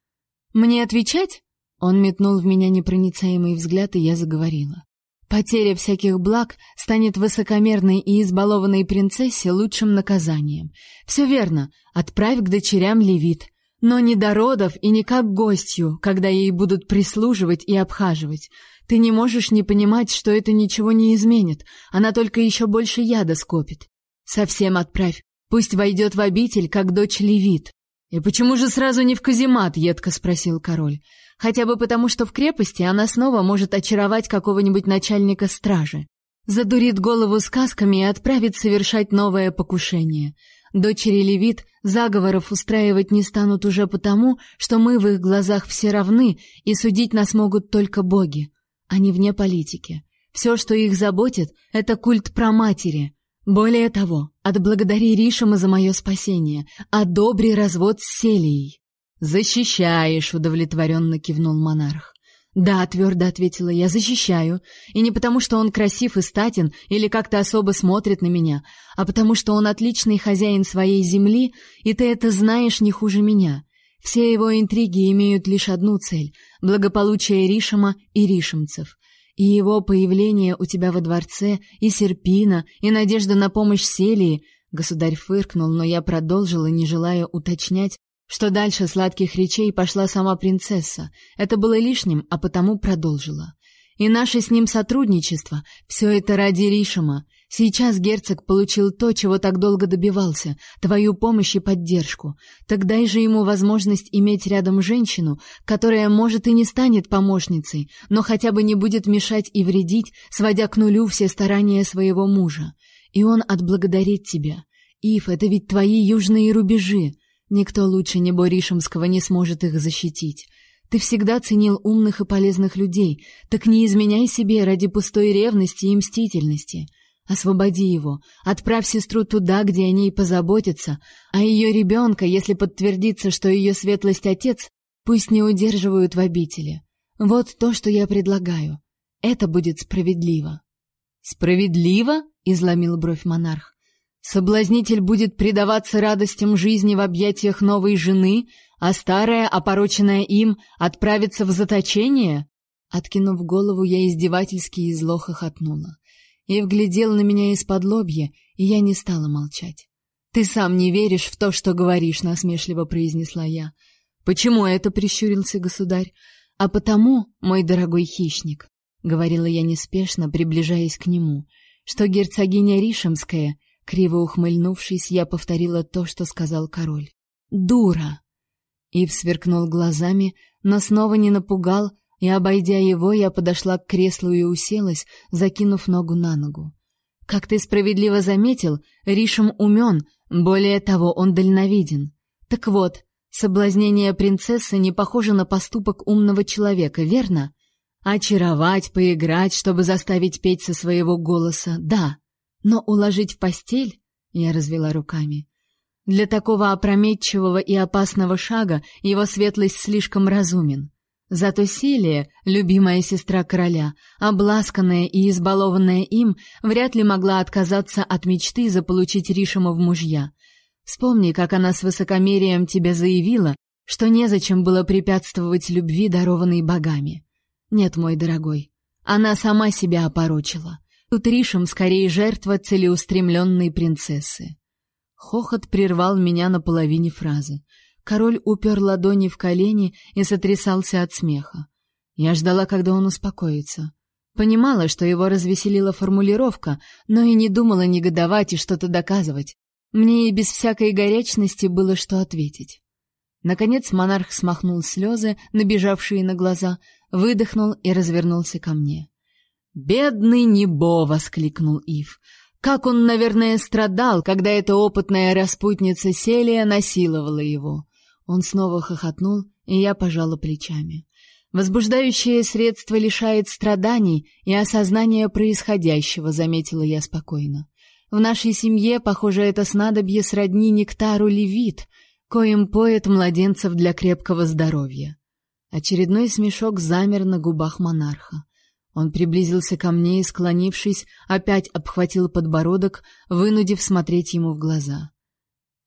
[SPEAKER 1] Мне отвечать? Он метнул в меня непроницаемый взгляд, и я заговорила. Потеря всяких благ станет высокомерной и избалованной принцессе лучшим наказанием. Все верно, отправь к дочерям левит, но не до родов и не как гостью, когда ей будут прислуживать и обхаживать. Ты не можешь не понимать, что это ничего не изменит, она только еще больше яда скопит. Совсем отправь, пусть войдет в обитель, как дочь левит. «И почему же сразу не в каземат?» — едко спросил король. «Хотя бы потому, что в крепости она снова может очаровать какого-нибудь начальника стражи. Задурит голову сказками и отправит совершать новое покушение. Дочери Левит заговоров устраивать не станут уже потому, что мы в их глазах все равны, и судить нас могут только боги. Они вне политики. Все, что их заботит, — это культ праматери, более того, отблагодари Ришима за мое спасение, одобри развод с Селией. Защищаешь, удовлетворенно кивнул монарх. Да, твердо ответила я, защищаю, и не потому, что он красив и статен или как-то особо смотрит на меня, а потому что он отличный хозяин своей земли, и ты это знаешь не хуже меня. Все его интриги имеют лишь одну цель благополучие Ришима и ришимцев. И его появление у тебя во дворце, и Серпина, и надежда на помощь Селии. Государь фыркнул, но я продолжила, не желая уточнять, что дальше сладких речей пошла сама принцесса. Это было лишним, а потому продолжила. И наше с ним сотрудничество, все это ради Ришима. Сейчас герцог получил то, чего так долго добивался твою помощь и поддержку. Так дай же ему возможность иметь рядом женщину, которая, может, и не станет помощницей, но хотя бы не будет мешать и вредить, сводя к нулю все старания своего мужа. И он отблагодарит тебя. Ив, это ведь твои южные рубежи. Никто лучше Небо Ришемского не сможет их защитить. Ты всегда ценил умных и полезных людей, так не изменяй себе ради пустой ревности и мстительности. Освободи его, отправь сестру туда, где о ней позаботятся, а ее ребенка, если подтвердится, что ее светлость отец, пусть не удерживают в обители. Вот то, что я предлагаю. Это будет справедливо. Справедливо? изломил бровь монарх. Соблазнитель будет предаваться радостям жизни в объятиях новой жены, а старая, опороченная им, отправится в заточение? Откинув голову, я издевательски и зло хохотнула. И вглядел на меня из-под лобья, и я не стала молчать. «Ты сам не веришь в то, что говоришь», — насмешливо произнесла я. «Почему это?» — прищурился государь. «А потому, мой дорогой хищник», — говорила я неспешно, приближаясь к нему, что герцогиня Ришемская, криво ухмыльнувшись, я повторила то, что сказал король. «Дура!» Ив сверкнул глазами, но снова не напугал, и, обойдя его, я подошла к креслу и уселась, закинув ногу на ногу. Как ты справедливо заметил, Ришем умен, более того, он дальновиден. Так вот, соблазнение принцессы не похоже на поступок умного человека, верно? Очаровать, поиграть, чтобы заставить петь со своего голоса, да. Но уложить в постель? Я развела руками. Для такого опрометчивого и опасного шага его светлость слишком разумен. Зато Селия, любимая сестра короля, обласканная и избалованная им, вряд ли могла отказаться от мечты заполучить Ришима в мужья. Вспомни, как она с высокомерием тебе заявила, что незачем было препятствовать любви, дарованной богами. Нет, мой дорогой, она сама себя опорочила. Тут Ришем скорее жертва целеустремленной принцессы. Хохот прервал меня на половине фразы. Король упер ладони в колени и сотрясался от смеха. Я ждала, когда он успокоится. Понимала, что его развеселила формулировка, но и не думала негодовать и что-то доказывать. Мне и без всякой горячности было что ответить. Наконец монарх смахнул слезы, набежавшие на глаза, выдохнул и развернулся ко мне. «Бедный Небо!» — воскликнул Ив. «Как он, наверное, страдал, когда эта опытная распутница Селия насиловала его!» Он снова хохотнул, и я пожала плечами. Возбуждающее средство лишает страданий и осознания происходящего, заметила я спокойно. В нашей семье, похоже, это снадобье сродни нектару левит, коим поет младенцев для крепкого здоровья. Очередной смешок замер на губах монарха. Он приблизился ко мне и, склонившись, опять обхватил подбородок, вынудив смотреть ему в глаза.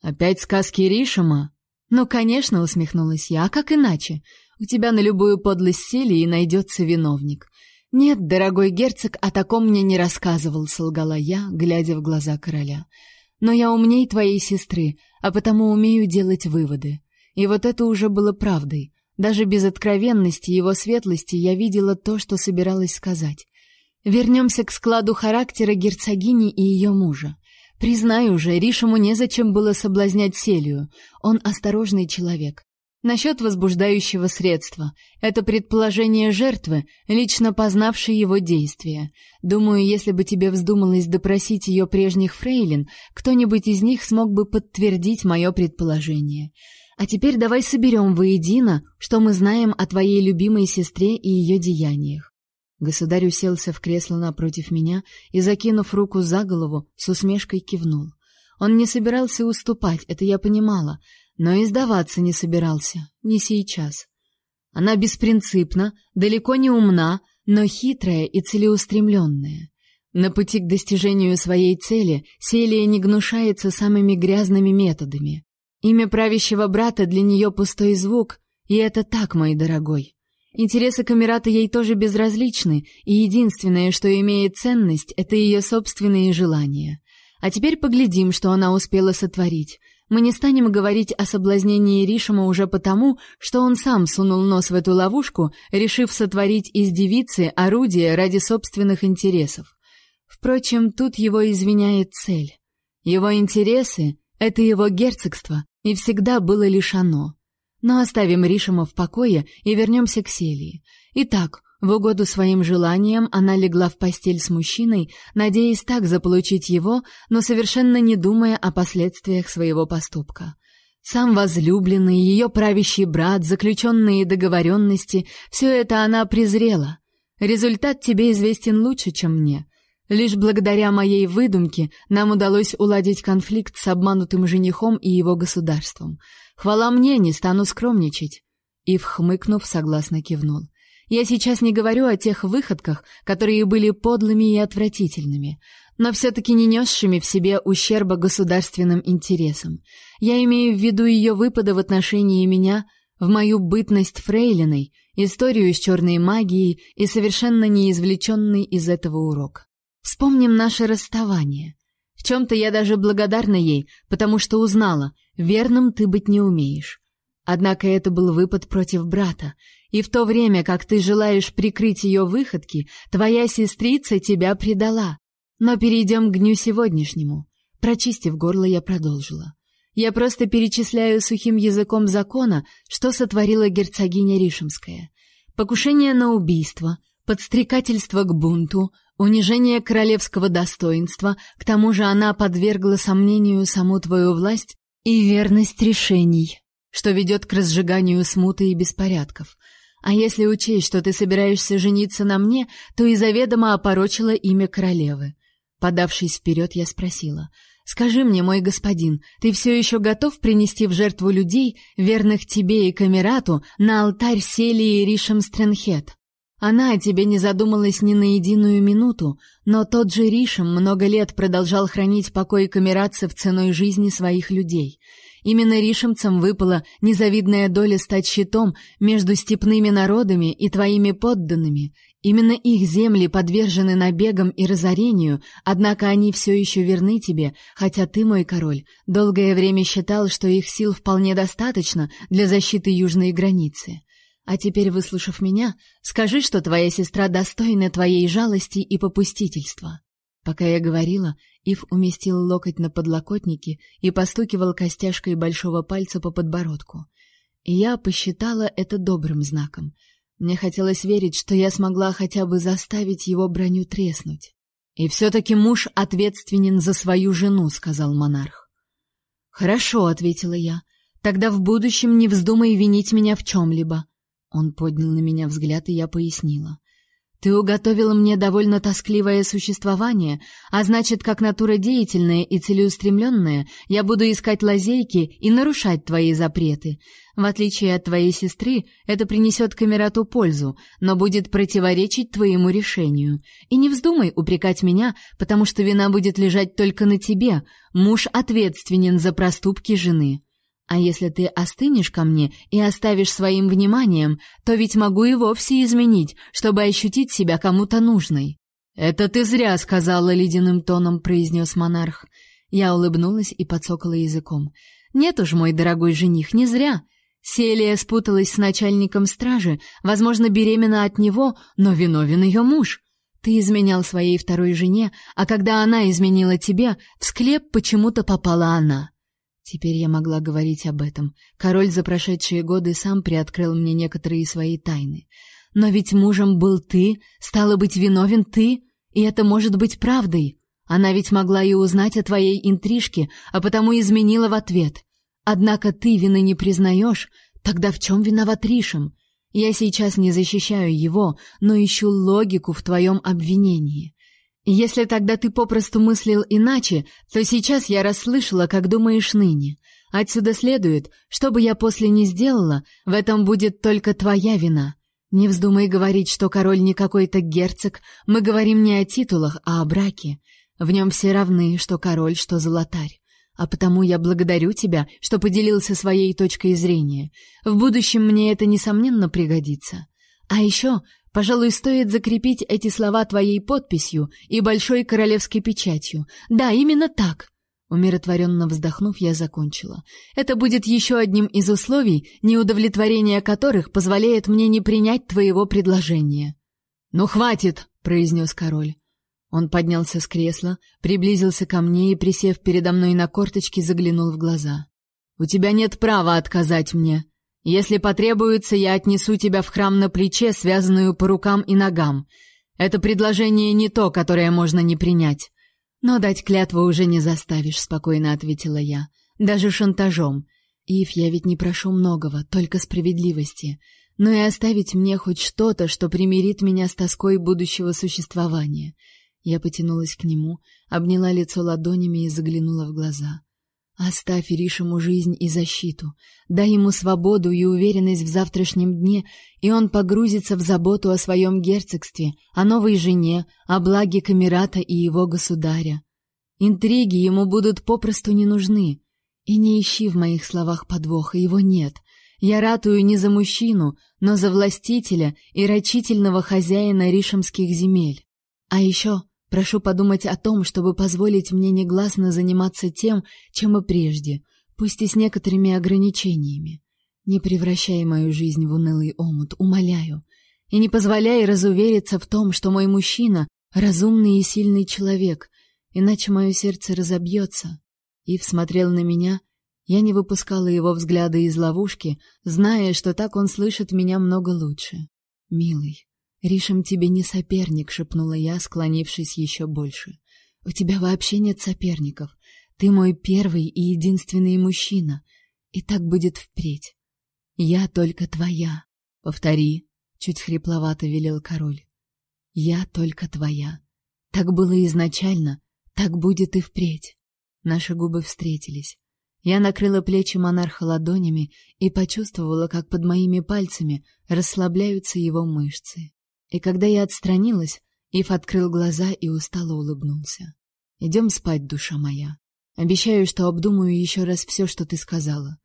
[SPEAKER 1] «Опять сказки Ришима?» «Ну, конечно», — усмехнулась я, — «а как иначе? У тебя на любую подлость сели и найдется виновник». «Нет, дорогой герцог, о таком мне не рассказывал», — солгала я, глядя в глаза короля. «Но я умней твоей сестры, а потому умею делать выводы. И вот это уже было правдой. Даже без откровенности его светлости я видела то, что собиралась сказать. Вернемся к складу характера герцогини и ее мужа. Признаю уже, Ришему незачем было соблазнять Селию. Он осторожный человек. Насчет возбуждающего средства. Это предположение жертвы, лично познавшей его действия. Думаю, если бы тебе вздумалось допросить ее прежних фрейлин, кто-нибудь из них смог бы подтвердить мое предположение. А теперь давай соберем воедино, что мы знаем о твоей любимой сестре и ее деяниях. Государь уселся в кресло напротив меня и, закинув руку за голову, с усмешкой кивнул. Он не собирался уступать, это я понимала, но и сдаваться не собирался, не сейчас. Она беспринципна, далеко не умна, но хитрая и целеустремленная. На пути к достижению своей цели Селия не гнушается самыми грязными методами. Имя правящего брата для нее пустой звук, и это так, мой дорогой. Интересы Камерата ей тоже безразличны, и единственное, что имеет ценность, это ее собственные желания. А теперь поглядим, что она успела сотворить. Мы не станем говорить о соблазнении Ришима уже потому, что он сам сунул нос в эту ловушку, решив сотворить из девицы орудие ради собственных интересов. Впрочем, тут его извиняет цель. Его интересы — это его герцогство, и всегда было лишь оно. Но оставим Ришима в покое и вернемся к Селии. Итак, в угоду своим желаниям она легла в постель с мужчиной, надеясь так заполучить его, но совершенно не думая о последствиях своего поступка. Сам возлюбленный, ее правящий брат, заключенные договоренности — все это она презрела. Результат тебе известен лучше, чем мне. Лишь благодаря моей выдумке нам удалось уладить конфликт с обманутым женихом и его государством — Хвала мне, не стану скромничать. И хмыкнув, согласно кивнул. Я сейчас не говорю о тех выходках, которые были подлыми и отвратительными, но все-таки не несшими в себе ущерба государственным интересам. Я имею в виду ее выпады в отношении меня, в мою бытность фрейлиной, историю с черной магией и совершенно неизвлеченный из этого урок. Вспомним наше расставание. В чем-то я даже благодарна ей, потому что узнала, верным ты быть не умеешь. Однако это был выпад против брата, и в то время, как ты желаешь прикрыть ее выходки, твоя сестрица тебя предала. Но перейдем к дню сегодняшнему. Прочистив горло, я продолжила. Я просто перечисляю сухим языком закона, что сотворила герцогиня Ришемская. Покушение на убийство, подстрекательство к бунту, унижение королевского достоинства, к тому же она подвергла сомнению саму твою власть и верность решений, что ведет к разжиганию смуты и беспорядков. А если учесть, что ты собираешься жениться на мне, то и заведомо опорочила имя королевы. Подавшись вперед, я спросила: Скажи мне, мой господин, ты все еще готов принести в жертву людей, верных тебе и Камерату, на алтарь Селии Ришем Стренхет? Она о тебе не задумалась ни на единую минуту, но тот же Ришем много лет продолжал хранить покой камератцев ценой жизни своих людей. Именно ришемцам выпала незавидная доля стать щитом между степными народами и твоими подданными. Именно их земли подвержены набегам и разорению, однако они все еще верны тебе, хотя ты, мой король, долгое время считал, что их сил вполне достаточно для защиты южной границы. А теперь, выслушав меня, скажи, что твоя сестра достойна твоей жалости и попустительства. Пока я говорила, Ив уместил локоть на подлокотнике и постукивал костяшкой большого пальца по подбородку. Я посчитала это добрым знаком. Мне хотелось верить, что я смогла хотя бы заставить его броню треснуть. И все таки муж ответственен за свою жену, сказал монарх. Хорошо, ответила я. Тогда в будущем не вздумай винить меня в чем либо он поднял на меня взгляд, и я пояснила. Ты уготовила мне довольно тоскливое существование, а значит, как натура деятельная и целеустремленная, я буду искать лазейки и нарушать твои запреты. В отличие от твоей сестры, это принесет Камерату пользу, но будет противоречить твоему решению. И не вздумай упрекать меня, потому что вина будет лежать только на тебе. Муж ответственен за проступки жены. А если ты остынешь ко мне и оставишь своим вниманием, то ведь могу и вовсе изменить, чтобы ощутить себя кому-то нужной. Это ты зря сказала ледяным тоном, произнес монарх. Я улыбнулась и подсокала языком. Нет уж, мой дорогой жених, не зря. Селия спуталась с начальником стражи, возможно, беременна от него, но виновен ее муж. Ты изменял своей второй жене, а когда она изменила тебе, в склеп почему-то попала она. Теперь я могла говорить об этом. Король за прошедшие годы сам приоткрыл мне некоторые свои тайны. Но ведь мужем был ты, стало быть, виновен ты, и это может быть правдой. Она ведь могла и узнать о твоей интрижке, а потому изменила в ответ. Однако ты вины не признаешь, тогда в чем виноват Ришем? Я сейчас не защищаю его, но ищу логику в твоем обвинении. Если тогда ты попросту мыслил иначе, то сейчас я расслышала, как думаешь ныне. Отсюда следует, что бы я после не сделала, в этом будет только твоя вина. Не вздумай говорить, что король не какой-то герцог, мы говорим не о титулах, а о браке. В нем все равны, что король, что золотарь. А потому я благодарю тебя, что поделился своей точкой зрения. В будущем мне это несомненно пригодится. А еще Пожалуй, стоит закрепить эти слова твоей подписью и большой королевской печатью. Да, именно так. Умиротворенно вздохнув, я закончила. Это будет еще одним из условий, неудовлетворение которых позволяет мне не принять твоего предложения. Ну хватит, произнес король. Он поднялся с кресла, приблизился ко мне и, присев передо мной на корточки, заглянул в глаза. У тебя нет права отказать мне. Если потребуется, я отнесу тебя в храм на плече, связанную по рукам и ногам. Это предложение не то, которое можно не принять. Но дать клятву уже не заставишь, спокойно ответила я. Даже шантажом. Ив, я ведь не прошу многого, только справедливости. Но и оставить мне хоть что-то, что примирит меня с тоской будущего существования. Я потянулась к нему, обняла лицо ладонями и заглянула в глаза. Оставь Иришему жизнь и защиту, дай ему свободу и уверенность в завтрашнем дне, и он погрузится в заботу о своем герцогстве, о новой жене, о благе Камерата и его государя. Интриги ему будут попросту не нужны. И не ищи в моих словах подвоха, его нет. Я ратую не за мужчину, но за властителя и рачительного хозяина ришемских земель. А еще Прошу подумать о том, чтобы позволить мне негласно заниматься тем, чем и прежде, пусть и с некоторыми ограничениями. Не превращай мою жизнь в унылый омут, умоляю, и не позволяй разувериться в том, что мой мужчина разумный и сильный человек, иначе мое сердце разобьется. Ив смотрел на меня, я не выпускала его взгляда из ловушки, зная, что так он слышит меня много лучше. Милый, Ришем тебе не соперник, шепнула я, склонившись еще больше. У тебя вообще нет соперников. Ты мой первый и единственный мужчина, и так будет впредь. Я только твоя. Повтори, чуть хрипловато велел король. Я только твоя. Так было изначально, так будет и впредь. Наши губы встретились. Я накрыла плечи монарха ладонями и почувствовала, как под моими пальцами расслабляются его мышцы. И когда я отстранилась, Ив открыл глаза и устало улыбнулся. «Идем спать, душа моя. Обещаю, что обдумаю еще раз все, что ты сказала.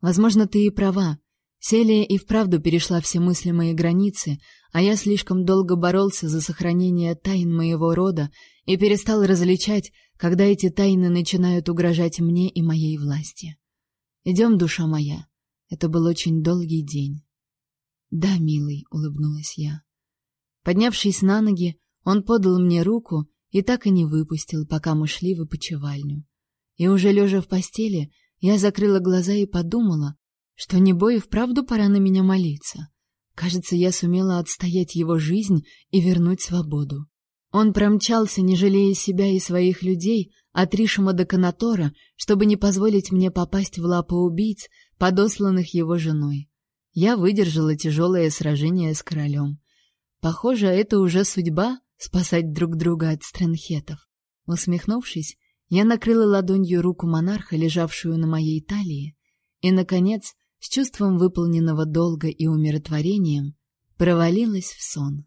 [SPEAKER 1] Возможно, ты и права. Селия и вправду перешла все мыслимые границы, а я слишком долго боролся за сохранение тайн моего рода и перестал различать, когда эти тайны начинают угрожать мне и моей власти. Идем, душа моя. Это был очень долгий день. Да, милый, улыбнулась я. Поднявшись на ноги, он подал мне руку и так и не выпустил, пока мы шли в опочивальню. И уже лежа в постели, я закрыла глаза и подумала, что Небой вправду пора на меня молиться. Кажется, я сумела отстоять его жизнь и вернуть свободу. Он промчался, не жалея себя и своих людей, от Ришима до Канатора, чтобы не позволить мне попасть в лапы убийц, подосланных его женой. Я выдержала тяжелое сражение с королем. Похоже, это уже судьба — спасать друг друга от стрэнхетов. Усмехнувшись, я накрыла ладонью руку монарха, лежавшую на моей талии, и, наконец, с чувством выполненного долга и умиротворением, провалилась в сон.